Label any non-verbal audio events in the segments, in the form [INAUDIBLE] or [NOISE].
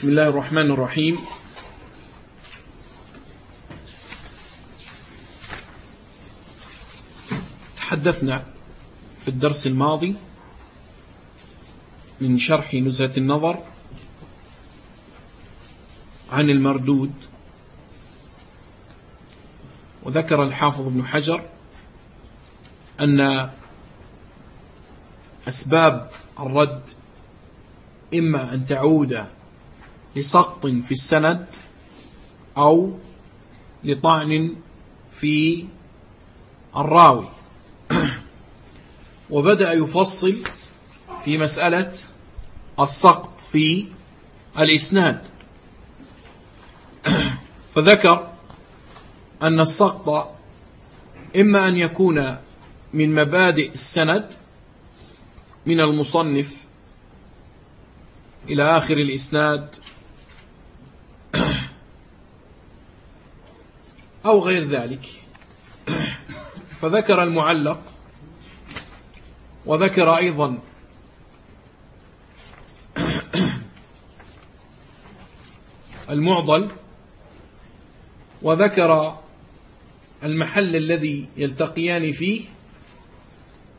بسم الله الرحمن الرحيم. تحدثنا في الدرس الماضي من شرح نزهة النظر عن المردود. وذكر الحافظ ابن حجر أن أسباب الرد إما أن تعود لسقط في السند أو لطعن في الراوي. [CLEARS THROAT] وبدأ يفصل في مسألة السقط في الإسناد. [CLEARS THROAT] فذكر أن السقط إما أن يكون من مبادئ السند من المصنف إلى آخر الإسناد أو غير ذلك. فذكر المعلق وذكر أيضا المعضل وذكر المحل الذي يلتقيان فيه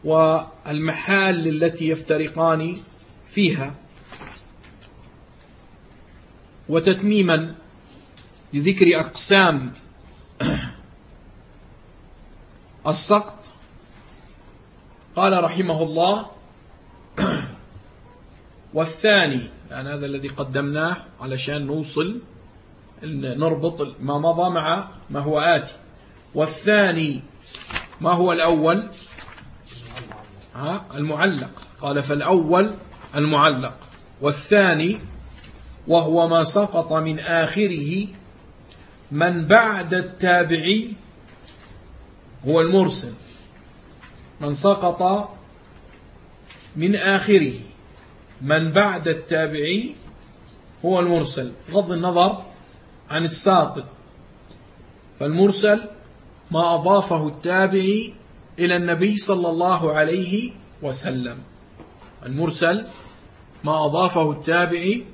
والمحال التي يفترقان فيها. وتتميما لذكر أقسام السقط. قال رحمه الله. والثاني يعني هذا الذي قدمناه علشان نوصل نربط ما مضى مع ما هو آتي. والثاني ما هو الأول؟ ها؟ المعلق. قال فالأول المعلق. والثاني وهو ما سقط من آخره من بعد التابعي هو المرسل. من سقط من آخره. من بعد التابعي هو المرسل. غض النظر عن الساقط. فالمرسل ما أضافه التابعي إلى النبي صلى الله عليه وسلم. المرسل ما أضافه التابعي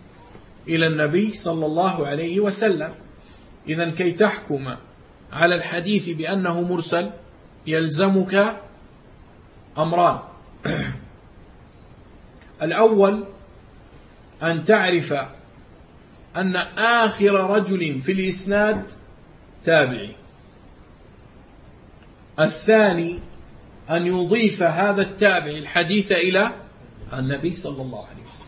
إلى النبي صلى الله عليه وسلم. إذا كي تحكم على الحديث بأنه مرسل يلزمك أمران. [CLEARS THROAT] الأول أن تعرف أن آخر رجل في الإسناد تابعي. الثاني أن يضيف هذا التابع الحديث إلى النبي صلى الله عليه وسلم.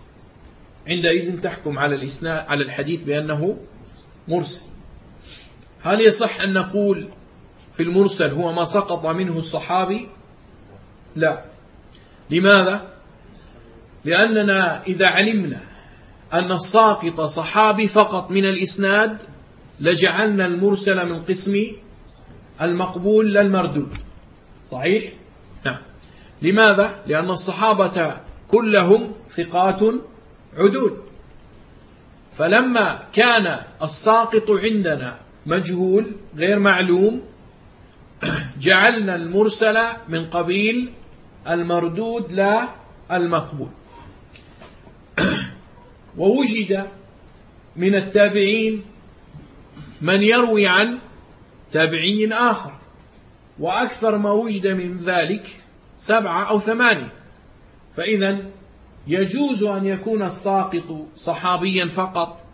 عندئذ تحكم على الإسناد على الحديث بأنه مرسل. هل يصح أن نقول في المرسل هو ما سقط منه الصحابي؟ لا. لماذا؟ لأننا إذا علمنا أن الساقط صحابي فقط من الإسناد لجعلنا المرسل من قسم المقبول للمردود صحيح؟ نعم. لماذا؟ لأن الصحابة كلهم ثقات عدود فلما كان الساقط عندنا مجهول غير معلوم. جعلنا المرسل من قبيل المردود لا المقبول. ووجد من التابعين من يروي عن تابعي آخر. وأكثر ما وجد من ذلك سبعة أو ثمانية. فإذا يجوز أن يكون الساقط صحابيا فقط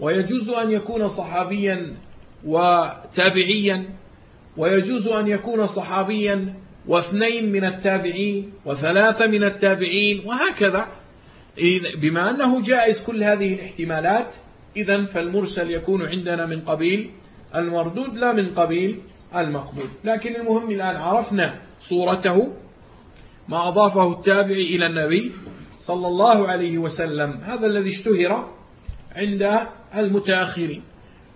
ويجوز أن يكون صحابيا وتابعيا ويجوز أن يكون صحابيا واثنين من التابعين وثلاثة من التابعين وهكذا. بما أنه جائز كل هذه الاحتمالات إذا فالمرسل يكون عندنا من قبيل المردود لا من قبيل المقبول. لكن المهم الآن عرفنا صورته ما أضافه التابع إلى النبي صلى الله عليه وسلم. هذا الذي اشتهر عند المتأخرين.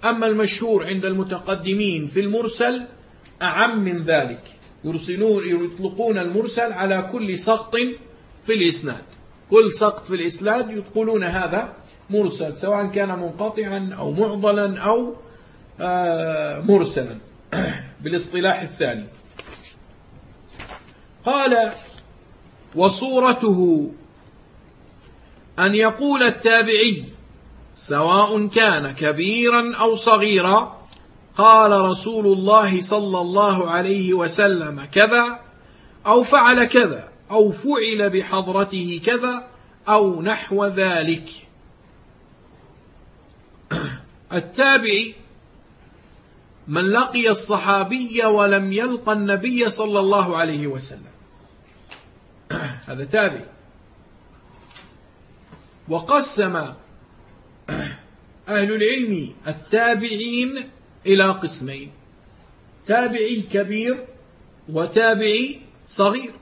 أما المشهور عند المتقدمين في المرسل أعم من ذلك. يرسلون يطلقون المرسل على كل سقط في الإسناد. كل سقط في الإسناد يقولون هذا مرسل سواء كان منقطعا أو معضلا أو آه، مرسلا. [CLEARS THROAT] بالاصطلاح الثاني. قال وصورته أن يقول التابعي سواء كان كبيرا أو صغيرا قال رسول الله صلى الله عليه وسلم كذا أو فعل كذا أو فعل بحضرته كذا أو نحو ذلك. [CLEARS THROAT] التابعي من لقي الصحابي ولم يلقى النبي صلى الله عليه وسلم. [CLEARS THROAT] هذا تابعي وقسم أهل العلم التابعين إلى قسمين. تابعي كبير وتابعي صغير.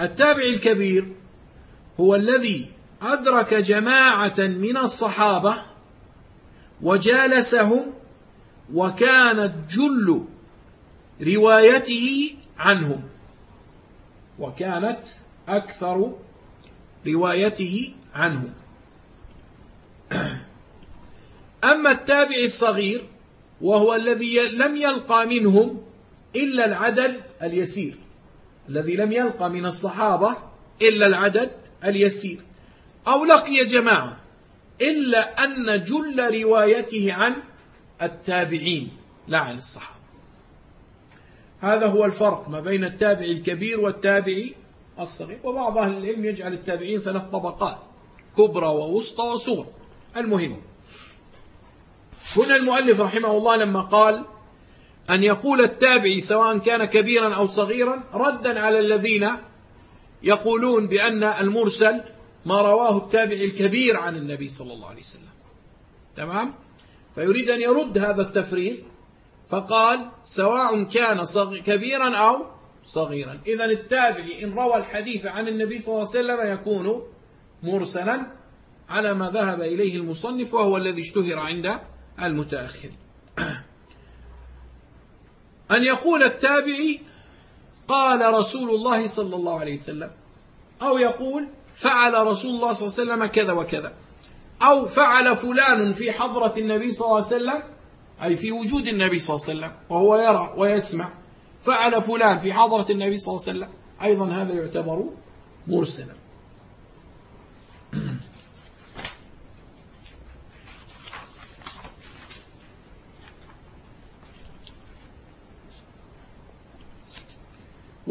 التابعي الكبير هو الذي أدرك جماعة من الصحابة وجالسهم وكانت جل روايته عنهم. وكانت أكثر روايته عنهم. أما التابع الصغير وهو الذي لم يلقى منهم إلا العدد اليسير. الذي لم يلقى من الصحابة إلا العدد اليسير. أو لقي جماعة إلا أن جل روايته عن التابعين لا عن الصحابة. هذا هو الفرق ما بين التابع الكبير والتابع الصغير. وبعض أهل العلم يجعل التابعين ثلاث طبقات كبرى ووسطى وصغر المهم هنا المؤلف رحمه الله لما قال أن يقول التابعي سواء كان كبيرا أو صغيرا ردا على الذين يقولون بأن المرسل ما رواه التابعي الكبير عن النبي صلى الله عليه وسلم. تمام؟ فيريد أن يرد هذا التفريق فقال سواء كان كبيرا أو صغيرا. إذا التابعي إن روى الحديث عن النبي صلى الله عليه وسلم يكون مرسلا على ما ذهب إليه المصنف وهو الذي اشتهر عند المتأخرين [CLEARS THROAT] أن يقول التابعي قال رسول الله صلى الله عليه وسلم أو يقول فعل رسول الله صلى الله عليه وسلم كذا وكذا أو فعل فلان في حضرة النبي صلى الله عليه وسلم أي في وجود النبي صلى الله عليه وسلم وهو يرى ويسمع فعل فلان في حضرة النبي صلى الله عليه وسلم أيضا هذا يعتبر مرسلا.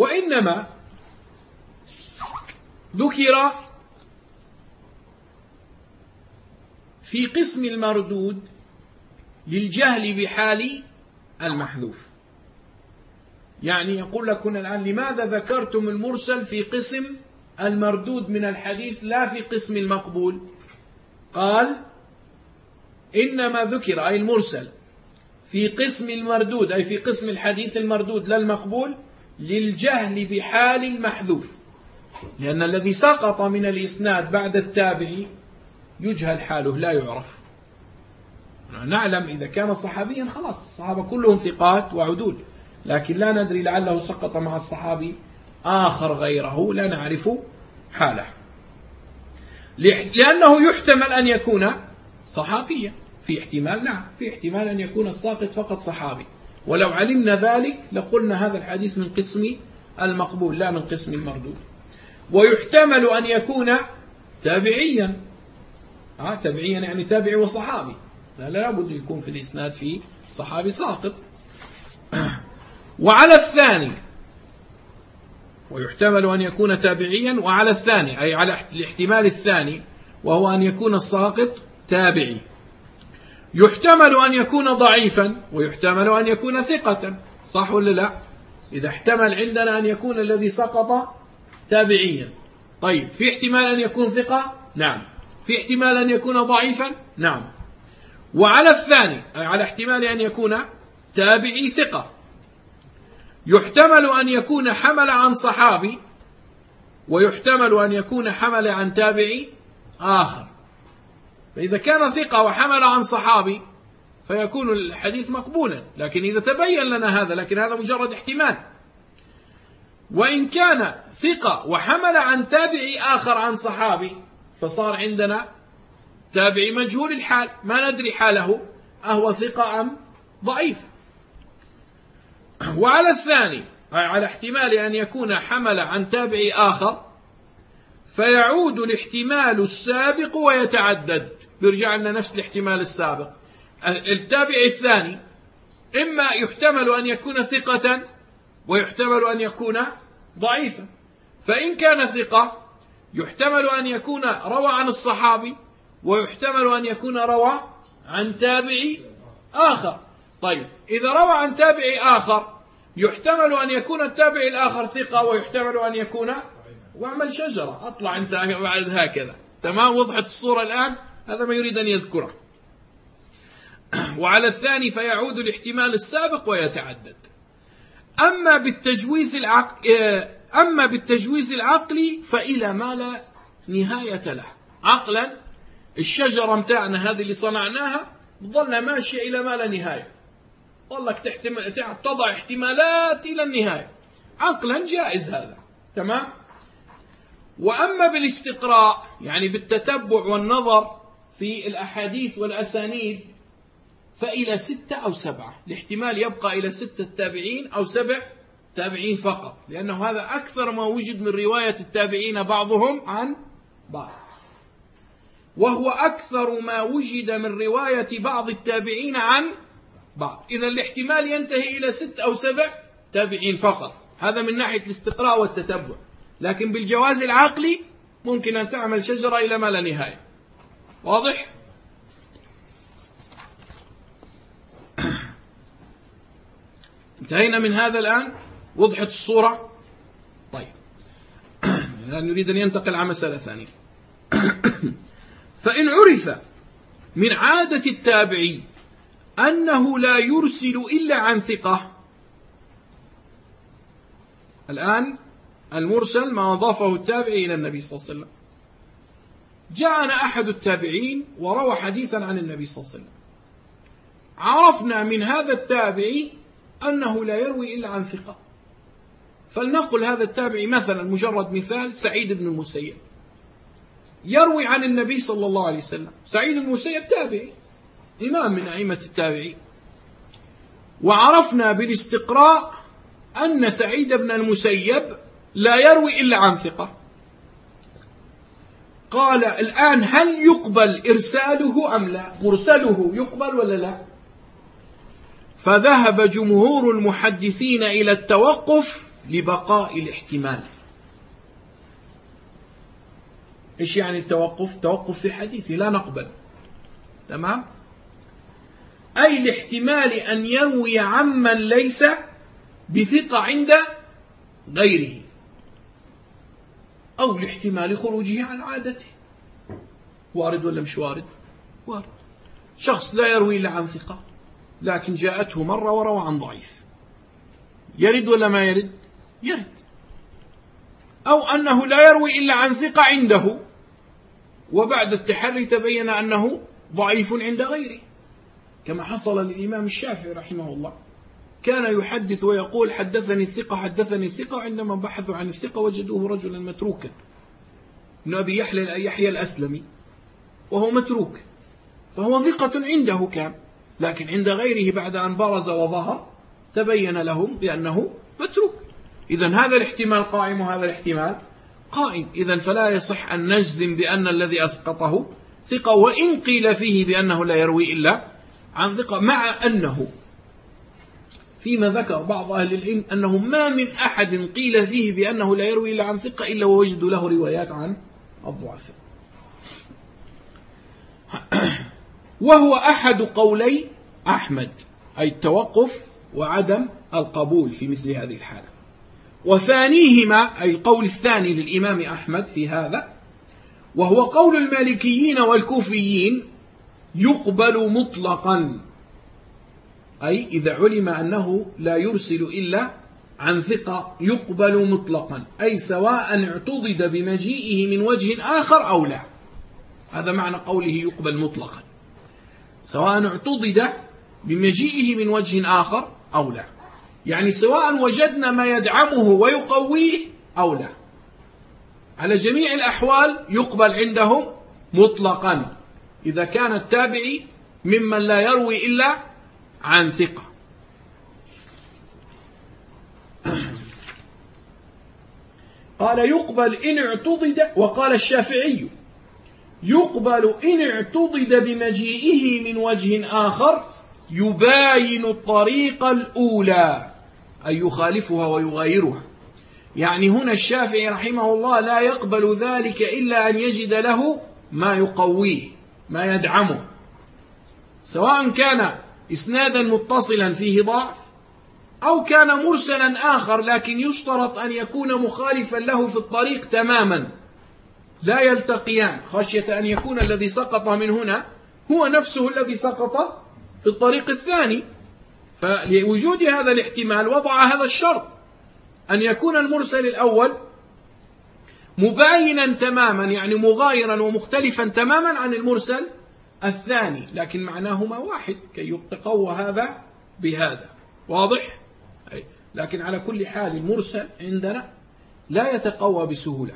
وإنما ذكر في قسم المردود للجهل بحال المحذوف. يعني يقول لك هنا الآن لماذا ذكرتم المرسل في قسم المردود من الحديث لا في قسم المقبول؟ قال إنما ذكر أي المرسل في قسم المردود أي في قسم الحديث المردود لا المقبول للجهل بحال المحذوف لأن الذي سقط من الإسناد بعد التابعي يجهل حاله لا يعرف. نعلم إذا كان صحابيا خلاص الصحابة كلهم ثقات وعدول. لكن لا ندري لعله سقط مع الصحابي آخر غيره لا نعرف حاله. لأنه يحتمل أن يكون صحابيا. في احتمال نعم في احتمال أن يكون الساقط فقط صحابي. ولو علمنا ذلك لقلنا هذا الحديث من قسم المقبول لا من قسم المردود. ويحتمل أن يكون تابعيا. آه تابعيا يعني تابعي وصحابي. لا لا بد يكون في الإسناد في صحابي ساقط. [CLEARS THROAT] وعلى الثاني ويحتمل أن يكون تابعيا. وعلى الثاني أي على الاحتمال الثاني وهو أن يكون الساقط تابعي. يحتمل أن يكون ضعيفا ويحتمل أن يكون ثقة صح ولا لا؟ إذا احتمل عندنا أن يكون الذي سقط تابعيا. طيب في احتمال أن يكون ثقة؟ نعم. في احتمال أن يكون ضعيفا؟ نعم. وعلى الثاني أي على احتمال أن يكون تابعي ثقة. يحتمل أن يكون حمل عن صحابي ويحتمل أن يكون حمل عن تابعي آخر. فإذا كان ثقة وحمل عن صحابي فيكون الحديث مقبولا. لكن إذا تبين لنا هذا لكن هذا مجرد احتمال. وإن كان ثقة وحمل عن تابعي آخر عن صحابي فصار عندنا تابعي مجهول الحال. ما ندري حاله أهو ثقة أم ضعيف. وعلى الثاني على احتمال أن يكون حمل عن تابعي آخر فيعود الاحتمال السابق ويتعدد. بيرجع لنا نفس الاحتمال السابق. التابع الثاني إما يحتمل أن يكون ثقة ويحتمل أن يكون ضعيفا. فإن كان ثقة يحتمل أن يكون روى عن الصحابي ويحتمل أن يكون روى عن تابعي آخر. طيب إذا روى عن تابعي آخر يحتمل أن يكون التابعي الآخر ثقة ويحتمل أن يكون واعمل شجرة أطلع أنت بعد هكذا. تمام؟ وضحت الصورة الآن. هذا ما يريد أن يذكره. [CLEARS THROAT] وعلى الثاني فيعود الاحتمال السابق ويتعدد. أما بالتجويز العق... أما بالتجويز العقلي فإلى ما لا نهاية له. عقلا الشجرة متاعنا هذه اللي صنعناها ظلنا ماشية إلى ما لا نهاية. ظلك تحتمل تضع احتمالات إلى النهاية. عقلا جائز هذا. تمام؟ وأما بالاستقراء يعني بالتتبع والنظر في الأحاديث والأسانيد فإلى ستة أو سبعة. الاحتمال يبقى إلى ستة تابعين أو سبع تابعين فقط لأنه هذا أكثر ما وجد من رواية التابعين بعضهم عن بعض. وهو أكثر ما وجد من رواية بعض التابعين عن بعض. إذا الاحتمال ينتهي إلى ست أو سبع تابعين فقط. هذا من ناحية الاستقراء والتتبع. لكن بالجواز العقلي ممكن أن تعمل شجرة إلى ما لا نهاية. واضح؟ [COUGHS] انتهينا من هذا الآن. وضحت الصورة. طيب. [COUGHS] الآن نريد أن ينتقل على مسألة ثانية. [COUGHS] فإن عرف من عادة التابعي أنه لا يرسل إلا عن ثقة الآن المرسل ما أضافه التابعي إلى النبي صلى الله عليه وسلم. جاءنا أحد التابعين وروى حديثا عن النبي صلى الله عليه وسلم. عرفنا من هذا التابعي أنه لا يروي إلا عن ثقة. فلنقل هذا التابعي مثلا مجرد مثال سعيد بن المسيب. يروي عن النبي صلى الله عليه وسلم. سعيد بن المسيب تابعي إمام من أئمة التابعين. وعرفنا بالاستقراء أن سعيد بن المسيب لا يروي إلا عن ثقة. قال الآن هل يقبل إرساله أم لا؟ مرسله يقبل ولا لا؟ فذهب جمهور المحدثين إلى التوقف لبقاء الاحتمال. إيش يعني التوقف؟ توقف في حديثه لا نقبل. تمام؟ أي لاحتمال أن يروي عمن ليس بثقة عند غيره. أو لاحتمال خروجه عن عادته. وارد ولا مش وارد؟ وارد. شخص لا يروي إلا عن ثقة لكن جاءته مرة وروى عن ضعيف. يرد ولا ما يرد؟ يرد. أو أنه لا يروي إلا عن ثقة عنده وبعد التحري تبين أنه ضعيف عند غيره. كما حصل للإمام الشافعي رحمه الله. كان يحدث ويقول حدثني الثقة حدثني الثقة عندما بحثوا عن الثقة وجدوه رجلا متروكا. ابن أبي يحيى يحيى الأسلمي وهو متروك فهو ثقة عنده كان لكن عند غيره بعد أن برز وظهر تبين لهم بأنه متروك. إذا هذا الاحتمال قائم وهذا الاحتمال قائم. إذا فلا يصح أن نجزم بأن الذي أسقطه ثقة وإن قيل فيه بأنه لا يروي إلا عن ثقة مع أنه فيما ذكر بعض أهل العلم أنه ما من أحد قيل فيه بأنه لا يروي إلا عن ثقة إلا ووجدوا له روايات عن الضعفاء [CLEARS THROAT] وهو أحد قولي أحمد أي التوقف وعدم القبول في مثل هذه الحالة. وثانيهما أي القول الثاني للإمام أحمد في هذا وهو قول المالكيين والكوفيين يقبل مطلقا. أي إذا علم أنه لا يرسل إلا عن ثقة يقبل مطلقا. أي سواء اعتضد بمجيئه من وجه آخر أو لا. هذا معنى قوله يقبل مطلقا. سواء اعتضد بمجيئه من وجه آخر أو لا. يعني سواء وجدنا ما يدعمه ويقويه أو لا. على جميع الأحوال يقبل عندهم مطلقا. إذا كان التابعي ممن لا يروي إلا عن ثقة. قال يقبل إن اعتضد وقال الشافعي يقبل إن اعتضد بمجيئه من وجه آخر يباين الطريق الأولى أي يخالفها ويغيرها يعني هنا الشافعي رحمه الله لا يقبل ذلك إلا أن يجد له ما يقويه ما يدعمه. سواء كان إسنادا متصلا فيه ضعف أو كان مرسلا آخر لكن يشترط أن يكون مخالفا له في الطريق تماما. لا يلتقيان. خشية أن يكون الذي سقط من هنا هو نفسه الذي سقط في الطريق الثاني. فلوجود هذا الاحتمال وضع هذا الشرط. أن يكون المرسل الأول مباينا تماما يعني مغايرا ومختلفا تماما عن المرسل الثاني لكن معناهما واحد كي يتقوى هذا بهذا. واضح؟ لكن على كل حال المرسل عندنا لا يتقوى بسهولة.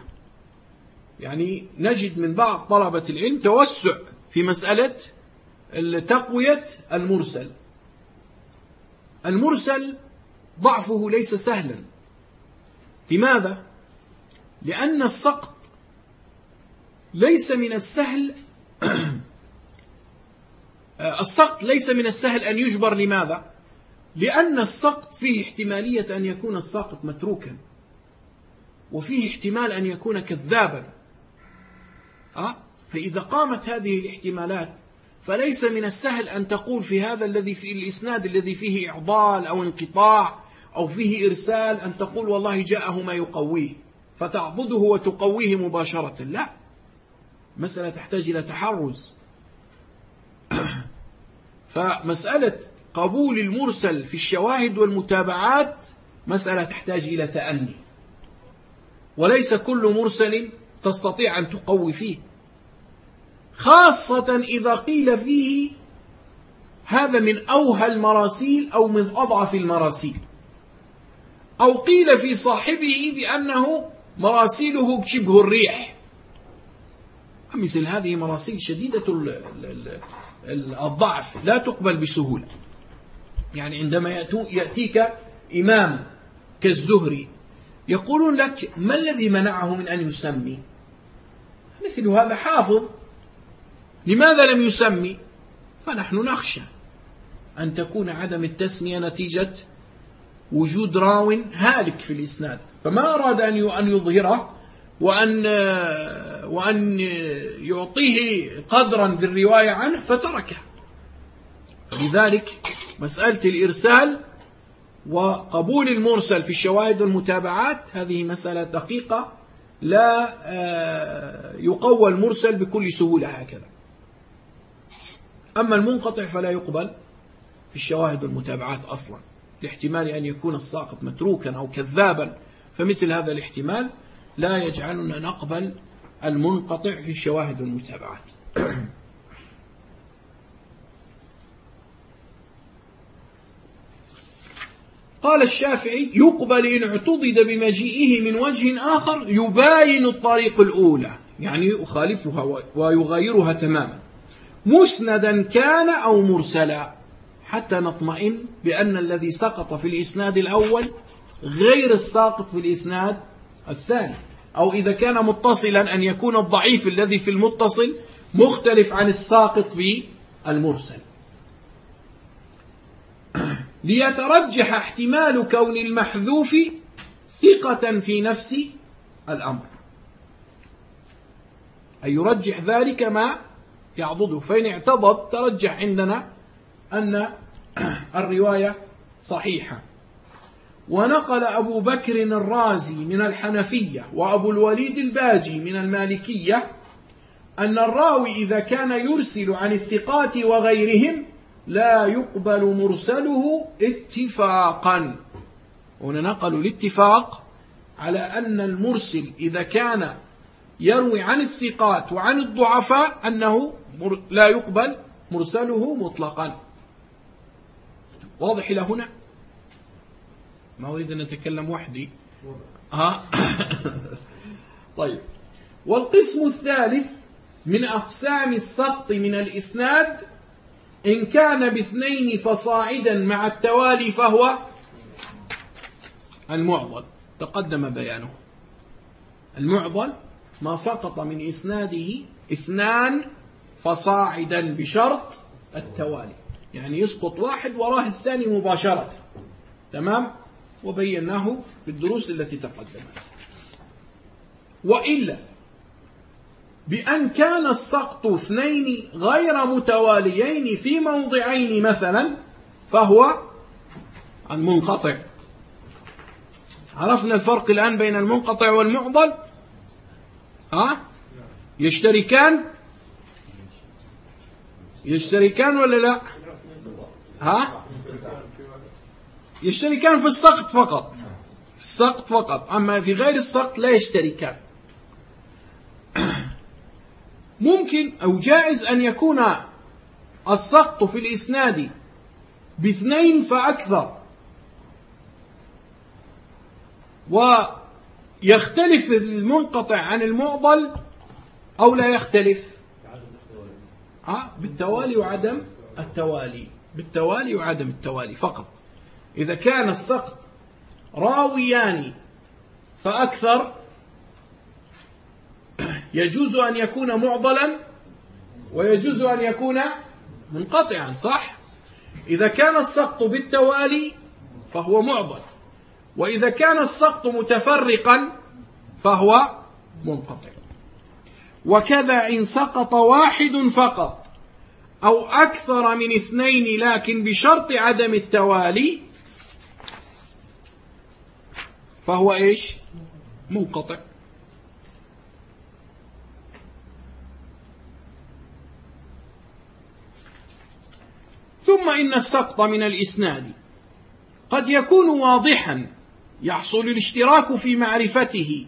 يعني نجد من بعض طلبة العلم توسع في مسألة تقوية المرسل. المرسل ضعفه ليس سهلا. لماذا؟ لأن السقط ليس من السهل [CLEARS THROAT] السقط ليس من السهل أن يجبر لماذا؟ لأن السقط فيه احتمالية أن يكون الساقط متروكا وفيه احتمال أن يكون كذابا أه؟ فإذا قامت هذه الاحتمالات فليس من السهل أن تقول في هذا الذي في الإسناد الذي فيه إعضال أو انقطاع أو فيه إرسال أن تقول والله جاءه ما يقويه فتعضده وتقويه مباشرة لا مسألة تحتاج إلى تحرز فمسألة قبول المرسل في الشواهد والمتابعات مسألة تحتاج إلى تأني. وليس كل مرسل تستطيع أن تقوي فيه. خاصة إذا قيل فيه هذا من أوهى المراسيل أو من أضعف المراسيل. أو قيل في صاحبه بأنه مراسيله شبه الريح. مثل هذه مراسيل شديدة الضعف لا تقبل بسهولة يعني عندما يأتيك إمام كالزهري يقولون لك ما الذي منعه من أن يسمي؟ مثل هذا حافظ. لماذا لم يسمي؟ فنحن نخشى أن تكون عدم التسمية نتيجة وجود راو هالك في الإسناد. فما أراد أن يظهره وأن وأن يعطيه قدرا في الرواية عنه فتركه. لذلك مسألة الإرسال وقبول المرسل في الشواهد والمتابعات هذه مسألة دقيقة. لا آه، يقوى المرسل بكل سهولة هكذا. أما المنقطع فلا يقبل في الشواهد والمتابعات أصلا لاحتمال أن يكون الساقط متروكا أو كذابا. فمثل هذا الاحتمال لا يجعلنا نقبل المنقطع في الشواهد والمتابعات. قال الشافعي يقبل إن اعتضد بمجيئه من وجه آخر يباين الطريق الأولى يعني يخالفها ويغيرها تماما. مسندا كان أو مرسلا حتى نطمئن بأن الذي سقط في الإسناد الأول غير الساقط في الإسناد الثاني. أو إذا كان متصلا أن يكون الضعيف الذي في المتصل مختلف عن الساقط في المرسل. [CLEARS THROAT] ليترجح احتمال كون المحذوف ثقة في نفس الأمر. أي يرجح ذلك ما يعضده. فإن اعتضد ترجح عندنا أن [CLEARS THROAT] الرواية صحيحة. ونقل أبو بكر الرازي من الحنفية وأبو الوليد الباجي من المالكية أن الراوي إذا كان يرسل عن الثقات وغيرهم لا يقبل مرسله اتفاقا. هنا نقلوا الاتفاق على أن المرسل إذا كان يروي عن الثقات وعن الضعفاء أنه لا يقبل مرسله مطلقا. واضح إلى هنا؟ ما أريد أن أتكلم وحدي. ها؟ [LAUGHS] طيب. والقسم الثالث من أقسام السقط من الإسناد إن كان باثنين فصاعدا مع التوالي فهو المعضل. تقدم بيانه. المعضل ما سقط من إسناده اثنان فصاعدا بشرط التوالي. يعني يسقط واحد وراه الثاني مباشرة. تمام؟ وبيناه في الدروس التي تقدمت. وإلا بأن كان السقط اثنين غير متواليين في موضعين مثلا فهو المنقطع. عرفنا الفرق الآن بين المنقطع والمعضل؟ ها؟ يشتركان؟ يشتركان ولا لا؟ ها؟ يشتركان في السقط فقط. في السقط فقط. أما في غير السقط لا يشتركان [COUGHS] ممكن أو جائز أن يكون السقط في الإسناد باثنين فأكثر. ويختلف المنقطع عن المعضل أو لا يختلف. ها بالتوالي وعدم التوالي. بالتوالي وعدم التوالي فقط. إذا كان السقط راويان فأكثر يجوز أن يكون معضلا ويجوز أن يكون منقطعا صح؟ إذا كان السقط بالتوالي فهو معضل وإذا كان السقط متفرقا فهو منقطع. وكذا إن سقط واحد فقط أو أكثر من اثنين لكن بشرط عدم التوالي فهو إيش؟ منقطع. ثم إن السقط من الإسناد. قد يكون واضحا يحصل الاشتراك في معرفته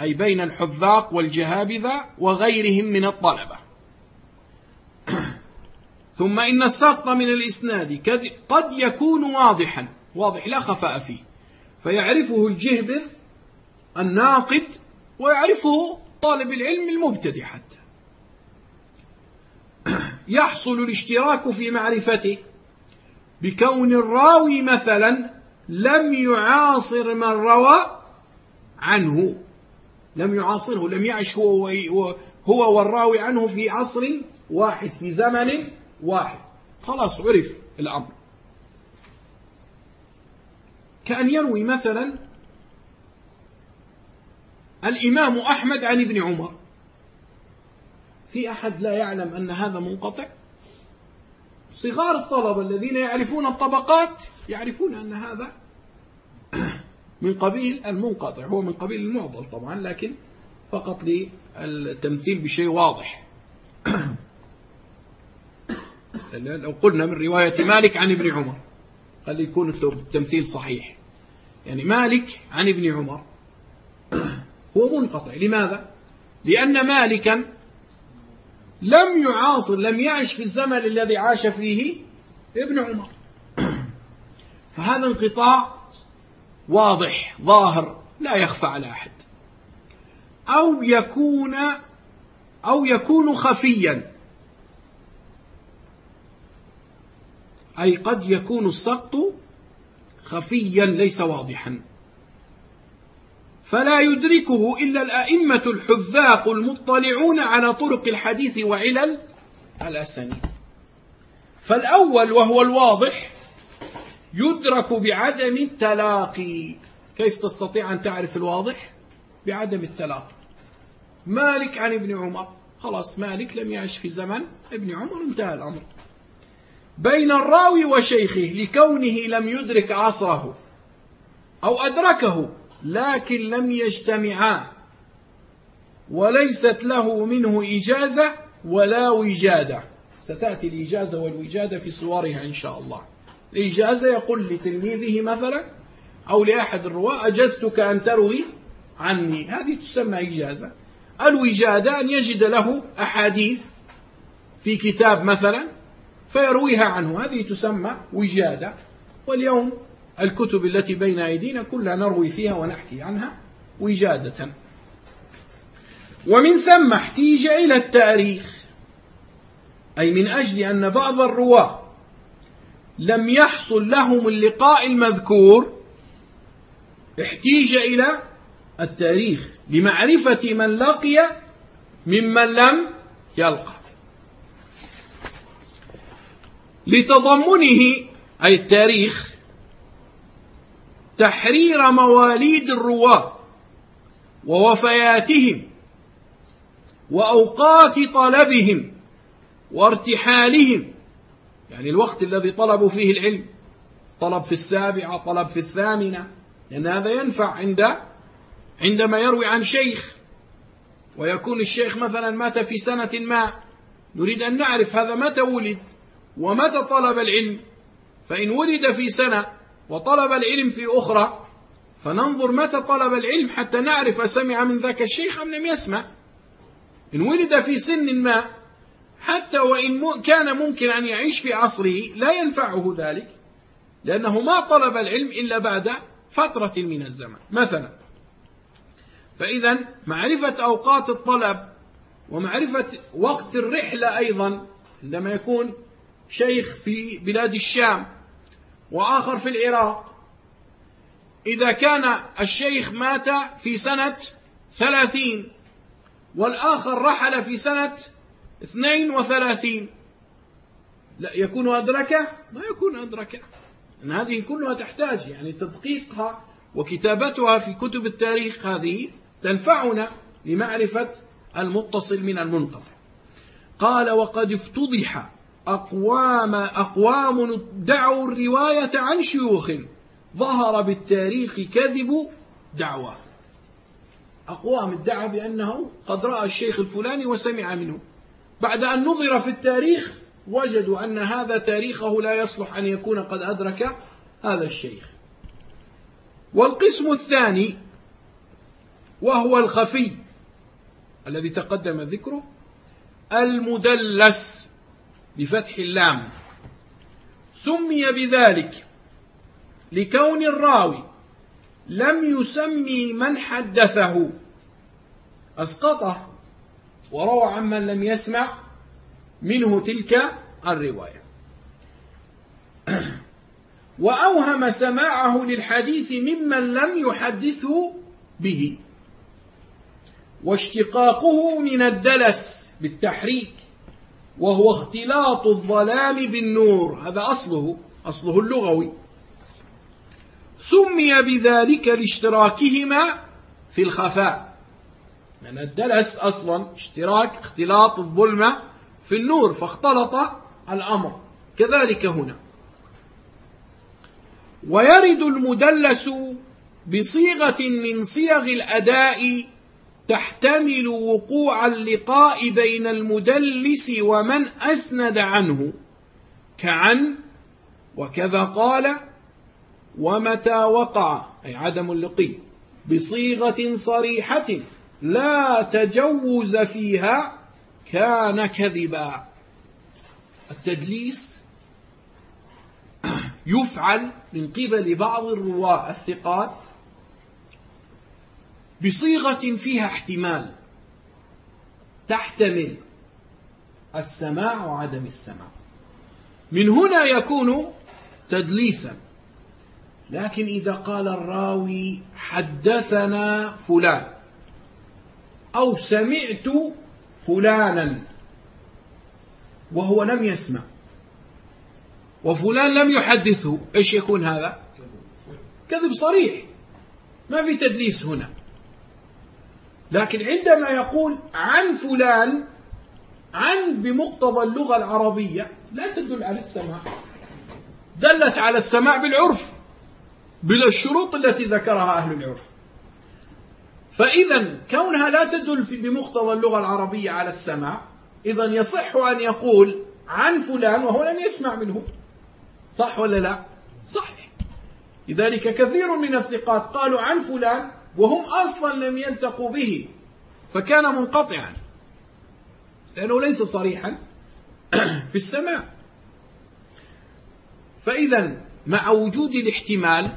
أي بين الحذاق والجهابذة وغيرهم من الطلبة. [CLEARS THROAT] ثم إن السقط من الإسناد قد يكون واضحا واضح لا خفاء فيه. فيعرفه الجهبذ الناقد ويعرفه طالب العلم المبتدئ حتى. [CLEARS THROAT] يحصل الاشتراك في معرفته بكون الراوي مثلا لم يعاصر من روى عنه. لم يعاصره لم يعش هو, هو والراوي عنه في عصر واحد في زمن واحد. خلاص عرف الأمر. كأن يروي مثلا الإمام أحمد عن ابن عمر. في أحد لا يعلم أن هذا منقطع؟ صغار الطلبة الذين يعرفون الطبقات يعرفون أن هذا من قبيل المنقطع هو من قبيل المعضل طبعا لكن فقط للتمثيل بشيء واضح. [COUGHS] لو قلنا من رواية مالك عن ابن عمر. قد يكون التمثيل صحيح. يعني مالك عن ابن عمر. [CLEARS THROAT] هو منقطع. لماذا؟ لأن مالكا لم يعاصر لم يعش في الزمن الذي عاش فيه ابن عمر. [CLEARS THROAT] فهذا انقطاع واضح ظاهر لا يخفى على أحد. أو يكون أو يكون خفيا. أي قد يكون السقط خفيا ليس واضحا. فلا يدركه إلا الأئمة الحذاق المطلعون على طرق الحديث وعلل الأسانيد. فالأول وهو الواضح يدرك بعدم التلاقي. كيف تستطيع أن تعرف الواضح؟ بعدم التلاقي. مالك عن ابن عمر. خلاص مالك لم يعش في زمن ابن عمر انتهى الأمر. بين الراوي وشيخه لكونه لم يدرك عصره أو أدركه لكن لم يجتمعا. وليست له منه إجازة ولا وجادة ستأتي الإجازة والوجادة في صورها إن شاء الله. الإجازة يقول لتلميذه مثلا أو لأحد الرواة أجزتك أن تروي عني. هذه تسمى إجازة. الوجادة أن يجد له أحاديث في كتاب مثلا فيرويها عنه. هذه تسمى وجادة. واليوم الكتب التي بين أيدينا كلها نروي فيها ونحكي عنها وجادة. ومن ثم احتيج إلى التاريخ أي من أجل أن بعض الرواة لم يحصل لهم اللقاء المذكور احتيج إلى التاريخ لمعرفة من لقي ممن لم يلقى. لتضمنه أي التاريخ تحرير مواليد الرواة ووفياتهم وأوقات طلبهم وارتحالهم. يعني الوقت الذي طلبوا فيه العلم طلب في السابعة طلب في الثامنة لأن هذا ينفع عند عندما يروي عن شيخ ويكون الشيخ مثلا مات في سنة ما نريد أن نعرف هذا متى ولد. ومتى طلب العلم؟ فإن ولد في سنة وطلب العلم في أخرى فننظر متى طلب العلم حتى نعرف أسمع من ذاك الشيخ أم لم يسمع. إن ولد في سن ما حتى وإن كان ممكن أن يعيش في عصره لا ينفعه ذلك لأنه ما طلب العلم إلا بعد فترة من الزمن. مثلا فإذا معرفة أوقات الطلب ومعرفة وقت الرحلة أيضا عندما يكون شيخ في بلاد الشام وآخر في العراق. إذا كان الشيخ مات في سنة ثلاثين والآخر رحل في سنة اثنين وثلاثين. لا يكون أدركه ما يكون أدركه أن هذه كلها تحتاج يعني تدقيقها وكتابتها في كتب التاريخ هذه تنفعنا لمعرفة المتصل من المنقطع. قال وقد افتضح أقوام أقوام دعوا الرواية عن شيوخ. ظهر بالتاريخ كذب دعوى أقوام ادعى بأنه قد رأى الشيخ الفلاني وسمع منه. بعد أن نظر في التاريخ وجدوا أن هذا تاريخه لا يصلح أن يكون قد أدرك هذا الشيخ. والقسم الثاني وهو الخفي الذي تقدم ذكره المدلس. بفتح اللام. سمي بذلك لكون الراوي لم يسمي من حدثه. أسقطه وروى عمن لم يسمع منه تلك الرواية. [CLEARS THROAT] وأوهم سماعه للحديث ممن لم يحدثه به. واشتقاقه من الدلس بالتحريك. وهو اختلاط الظلام بالنور. هذا أصله أصله اللغوي. سمي بذلك لاشتراكهما في الخفاء. يعني الدلس أصلا اشتراك اختلاط الظلمة في النور فاختلط الأمر. كذلك هنا. ويرد المدلس بصيغة من صيغ الأداء تحتمل وقوع اللقاء بين المدلس ومن أسند عنه كعن وكذا قال ومتى وقع؟ أي عدم اللقي. بصيغة صريحة لا تجوز فيها كان كذبا. التدليس يفعل من قبل بعض الرواة الثقات بصيغة فيها احتمال تحتمل السماع وعدم السماع. من هنا يكون تدليسا. لكن إذا قال الراوي حدثنا فلان أو سمعت فلانا وهو لم يسمع وفلان لم يحدثه إيش يكون هذا؟ كذب صريح. ما في تدليس هنا. لكن عندما يقول عن فلان عن بمقتضى اللغة العربية لا تدل على السماع. دلت على السماع بالعرف بالشروط التي ذكرها أهل العرف. فإذا كونها لا تدل بمقتضى اللغة العربية على السماع إذا يصح أن يقول عن فلان وهو لم يسمع منه. صح ولا لا؟ صح لذلك كثير من الثقات قالوا عن فلان وهم أصلا لم يلتقوا به فكان منقطعا. لأنه ليس صريحا [CLEARS THROAT] في السماع فإذا مع وجود الاحتمال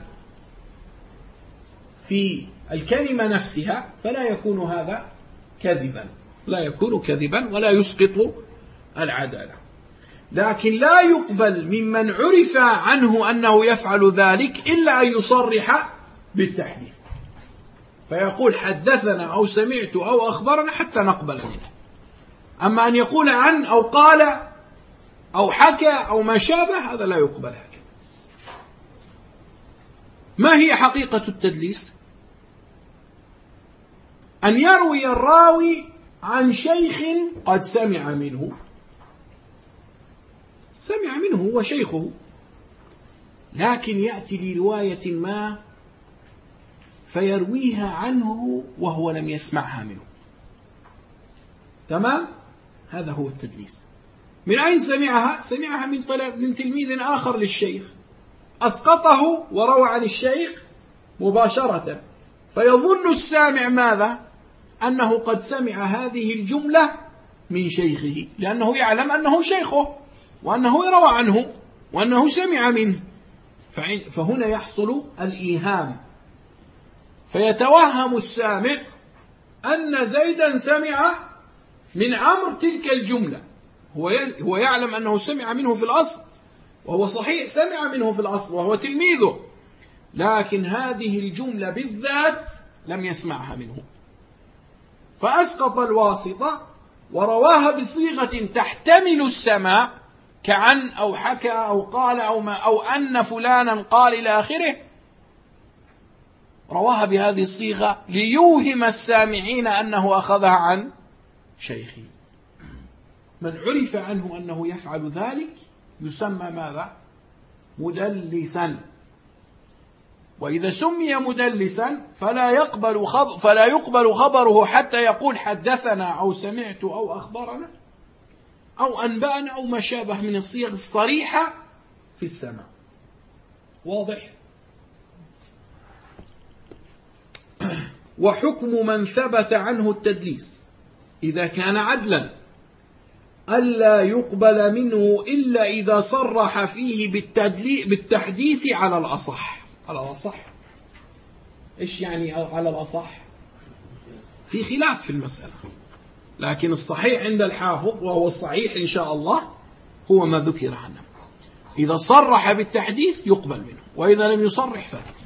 في الكلمة نفسها فلا يكون هذا كذبا. لا يكون كذبا ولا يسقط العدالة. لكن لا يقبل ممن عرف عنه أنه يفعل ذلك إلا أن يصرح بالتحديث. فيقول حدثنا أو سمعت أو أخبرنا حتى نقبل منه. أما أن يقول عن أو قال أو حكى أو ما شابه هذا لا يقبل هكذا ما هي حقيقة التدليس؟ أن يروي الراوي عن شيخ قد سمع منه. سمع منه هو شيخه. لكن يأتي لرواية ما فيرويها عنه وهو لم يسمعها منه. تمام؟ هذا هو التدليس. من أين سمعها؟ سمعها من, من تلميذ آخر للشيخ. أسقطه وروى عن الشيخ مباشرة. فيظن السامع ماذا؟ أنه قد سمع هذه الجملة من شيخه لأنه يعلم أنه شيخه وأنه يروى عنه وأنه سمع منه. فهنا يحصل الإيهام. فيتوهم السامع أن زيدا سمع من عمرو تلك الجملة. هو هو يعلم أنه سمع منه في الأصل وهو صحيح سمع منه في الأصل وهو تلميذه. لكن هذه الجملة بالذات لم يسمعها منه. فأسقط الواسطة ورواها بصيغة تحتمل السماع كعن أو حكى أو قال أو, ما أو أن فلانا قال إلى آخره رواها بهذه الصيغة ليوهم السامعين أنه أخذها عن شيخه. من عرف عنه أنه يفعل ذلك يسمى ماذا؟ مدلسا. وإذا سمي مدلسا فلا يقبل خبر فلا يقبل خبره حتى يقول حدثنا أو سمعت أو أخبرنا أو أنبأنا أو ما شابه من الصيغ الصريحة في السماء واضح؟ وحكم من ثبت عنه التدليس. إذا كان عدلا ألا يقبل منه إلا إذا صرح فيه بالتحديث على الأصح. على الأصح؟ إيش يعني على الأصح؟ في خلاف في المسألة. لكن الصحيح عند الحافظ وهو الصحيح إن شاء الله هو ما ذكر عنه. إذا صرح بالتحديث يقبل منه وإذا لم يصرح فلا.